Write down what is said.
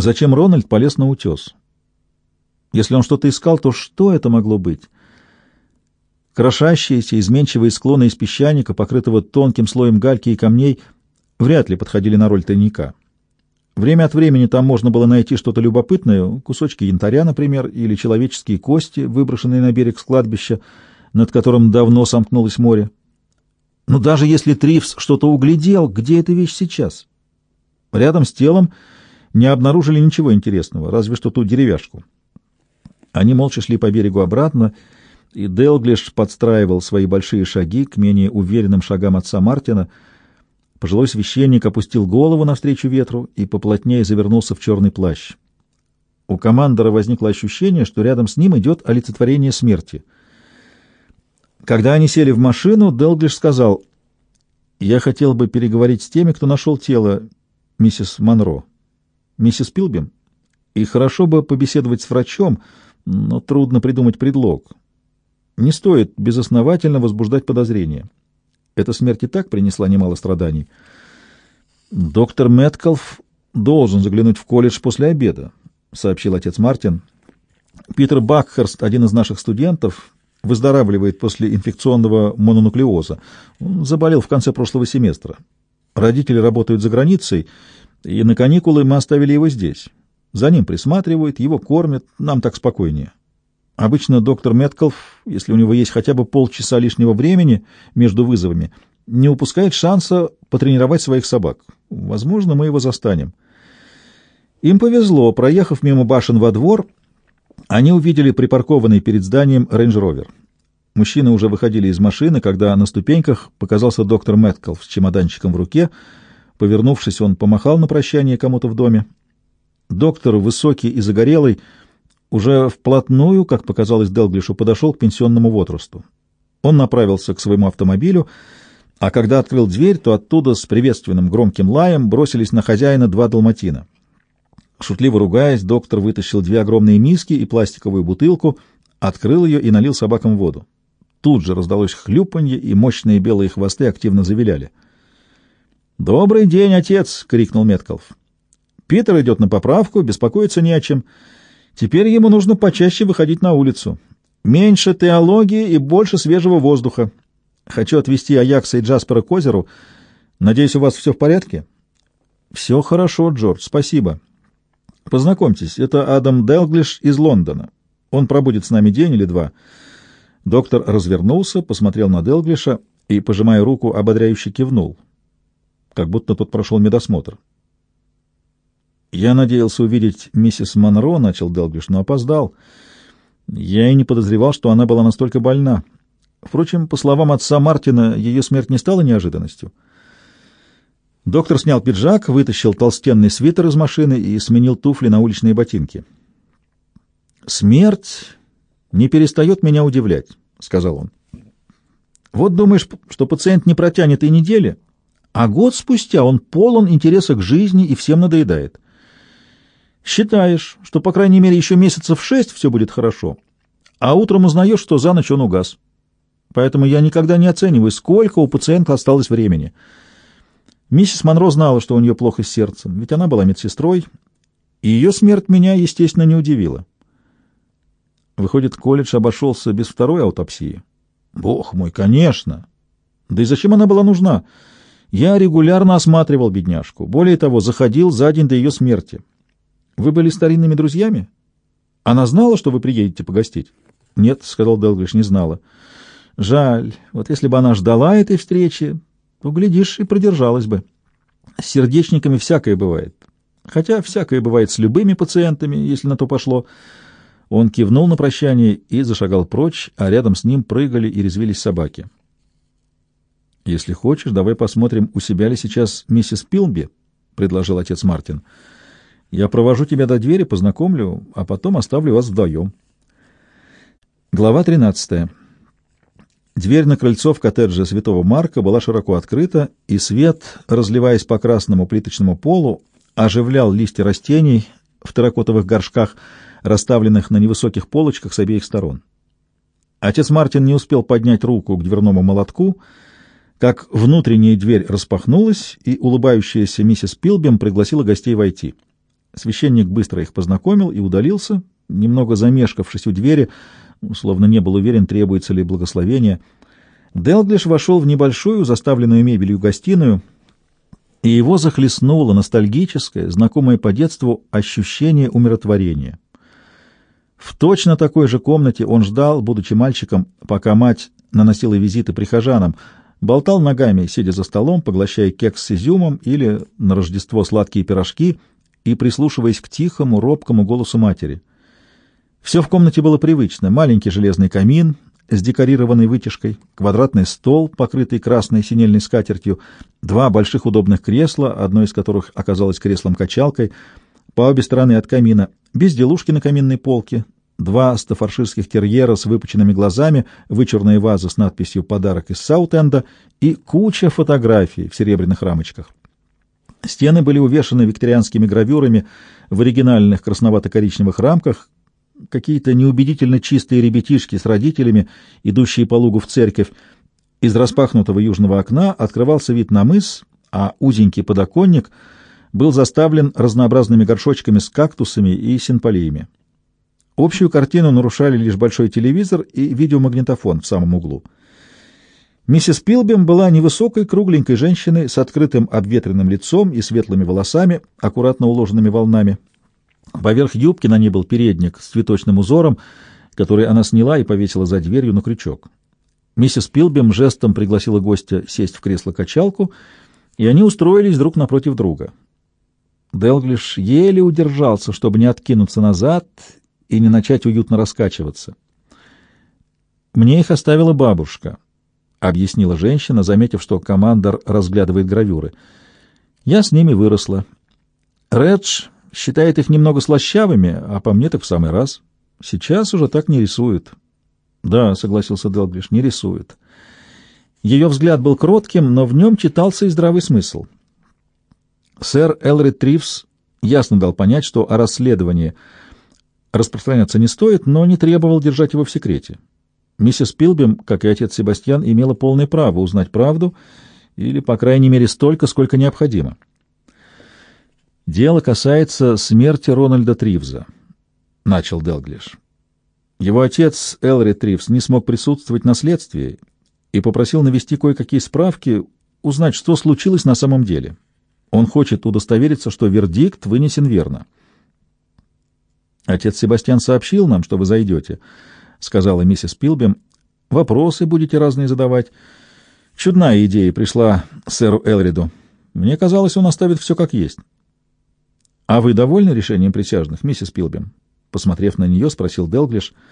Зачем Рональд полез на утес? Если он что-то искал, то что это могло быть? Крошащиеся, изменчивые склоны из песчаника, покрытого тонким слоем гальки и камней, вряд ли подходили на роль тайника. Время от времени там можно было найти что-то любопытное, кусочки янтаря, например, или человеческие кости, выброшенные на берег с кладбища, над которым давно сомкнулось море. Но даже если Тривс что-то углядел, где эта вещь сейчас? Рядом с телом не обнаружили ничего интересного, разве что ту деревяшку. Они молча шли по берегу обратно, и Делглиш подстраивал свои большие шаги к менее уверенным шагам отца Мартина. Пожилой священник опустил голову навстречу ветру и поплотнее завернулся в черный плащ. У командора возникло ощущение, что рядом с ним идет олицетворение смерти. Когда они сели в машину, Делглиш сказал, «Я хотел бы переговорить с теми, кто нашел тело миссис Монро. Миссис Пилбим? И хорошо бы побеседовать с врачом, но трудно придумать предлог. Не стоит безосновательно возбуждать подозрения. Эта смерть и так принесла немало страданий. «Доктор Мэткалф должен заглянуть в колледж после обеда», — сообщил отец Мартин. «Питер Бакхерст, один из наших студентов, выздоравливает после инфекционного мононуклеоза. Он заболел в конце прошлого семестра. Родители работают за границей, и на каникулы мы оставили его здесь. За ним присматривают, его кормят, нам так спокойнее. Обычно доктор Меткалф, если у него есть хотя бы полчаса лишнего времени между вызовами, не упускает шанса потренировать своих собак. Возможно, мы его застанем. Им повезло, проехав мимо башен во двор, они увидели припаркованный перед зданием рейндж-ровер. Мужчины уже выходили из машины, когда на ступеньках показался доктор Мэткалф с чемоданчиком в руке. Повернувшись, он помахал на прощание кому-то в доме. Доктор, высокий и загорелый, уже вплотную, как показалось Делглишу, подошел к пенсионному возрасту. Он направился к своему автомобилю, а когда открыл дверь, то оттуда с приветственным громким лаем бросились на хозяина два далматина. Шутливо ругаясь, доктор вытащил две огромные миски и пластиковую бутылку, открыл ее и налил собакам воду. Тут же раздалось хлюпанье, и мощные белые хвосты активно завиляли. «Добрый день, отец!» — крикнул Меткалф. Питер идет на поправку, беспокоиться не о чем. Теперь ему нужно почаще выходить на улицу. Меньше теологии и больше свежего воздуха. Хочу отвезти Аякса и Джаспера к озеру. Надеюсь, у вас все в порядке? Все хорошо, Джордж, спасибо. Познакомьтесь, это Адам Делглиш из Лондона. Он пробудет с нами день или два. Доктор развернулся, посмотрел на Делглиша и, пожимая руку, ободряюще кивнул, как будто тот прошел медосмотр. «Я надеялся увидеть миссис Монро», — начал Делглиш, — «но опоздал. Я и не подозревал, что она была настолько больна. Впрочем, по словам отца Мартина, ее смерть не стала неожиданностью». Доктор снял пиджак, вытащил толстенный свитер из машины и сменил туфли на уличные ботинки. «Смерть не перестает меня удивлять», — сказал он. «Вот думаешь, что пациент не протянет и недели, а год спустя он полон интереса к жизни и всем надоедает». Считаешь, что, по крайней мере, еще месяцев шесть все будет хорошо, а утром узнаешь, что за ночь он угас. Поэтому я никогда не оцениваю, сколько у пациента осталось времени. Миссис Монро знала, что у нее плохо с сердцем, ведь она была медсестрой, и ее смерть меня, естественно, не удивила. Выходит, колледж обошелся без второй аутопсии. Бог мой, конечно! Да и зачем она была нужна? Я регулярно осматривал бедняжку. Более того, заходил за день до ее смерти. Вы были старинными друзьями? Она знала, что вы приедете погостить? Нет, сказал Делглиш, не знала. Жаль. Вот если бы она ждала этой встречи, то, глядишь, и продержалась бы. С сердечниками всякое бывает. Хотя всякое бывает с любыми пациентами, если на то пошло. Он кивнул на прощание и зашагал прочь, а рядом с ним прыгали и резвились собаки. «Если хочешь, давай посмотрим, у себя ли сейчас миссис Пилби», — предложил отец Мартин. Я провожу тебя до двери, познакомлю, а потом оставлю вас вдвоем. Глава 13. Дверь на крыльцо в коттедже Святого Марка была широко открыта, и свет, разливаясь по красному плиточному полу, оживлял листья растений в терракотовых горшках, расставленных на невысоких полочках с обеих сторон. Отец Мартин не успел поднять руку к дверному молотку, как внутренняя дверь распахнулась, и улыбающаяся миссис Пилбем пригласила гостей войти — Священник быстро их познакомил и удалился, немного замешкавшись у двери, словно не был уверен, требуется ли благословение. Делглиш вошел в небольшую, заставленную мебелью гостиную, и его захлестнуло ностальгическое, знакомое по детству ощущение умиротворения. В точно такой же комнате он ждал, будучи мальчиком, пока мать наносила визиты прихожанам, болтал ногами, сидя за столом, поглощая кекс с изюмом или на Рождество сладкие пирожки и прислушиваясь к тихому, робкому голосу матери. Все в комнате было привычно. Маленький железный камин с декорированной вытяжкой, квадратный стол, покрытый красной синельной скатертью, два больших удобных кресла, одно из которых оказалось креслом-качалкой, по обе стороны от камина, безделушки на каминной полке, два стафарширских терьера с выпученными глазами, вычурная ваза с надписью «Подарок из Саутенда» и куча фотографий в серебряных рамочках. Стены были увешаны викторианскими гравюрами в оригинальных красновато-коричневых рамках, какие-то неубедительно чистые ребятишки с родителями, идущие по лугу в церковь. Из распахнутого южного окна открывался вид на мыс, а узенький подоконник был заставлен разнообразными горшочками с кактусами и синполиями. Общую картину нарушали лишь большой телевизор и видеомагнитофон в самом углу. Миссис Пилбем была невысокой, кругленькой женщиной с открытым обветренным лицом и светлыми волосами, аккуратно уложенными волнами. Поверх юбки на ней был передник с цветочным узором, который она сняла и повесила за дверью на крючок. Миссис Пилбем жестом пригласила гостя сесть в кресло-качалку, и они устроились друг напротив друга. Делглиш еле удержался, чтобы не откинуться назад и не начать уютно раскачиваться. «Мне их оставила бабушка», — объяснила женщина, заметив, что командор разглядывает гравюры. «Я с ними выросла. Редж считает их немного слащавыми, а по мне так в самый раз. Сейчас уже так не рисуют». «Да», — согласился Делглиш, — «не рисуют». Ее взгляд был кротким, но в нем читался и здравый смысл. Сэр Элрид Тривс ясно дал понять, что о расследовании — распространяться не стоит, но не требовал держать его в секрете. Миссис Пилбем, как и отец Себастьян, имела полное право узнать правду, или, по крайней мере, столько, сколько необходимо. «Дело касается смерти Рональда Тривза», — начал Делглиш. Его отец, Элри Тривз, не смог присутствовать на следствии и попросил навести кое-какие справки, узнать, что случилось на самом деле. Он хочет удостовериться, что вердикт вынесен верно. Отец Себастьян сообщил нам, что вы зайдете, — сказала миссис Пилбем. Вопросы будете разные задавать. Чудная идея пришла сэру Элриду. Мне казалось, он оставит все как есть. — А вы довольны решением присяжных, миссис Пилбем? Посмотрев на нее, спросил Делглиш. —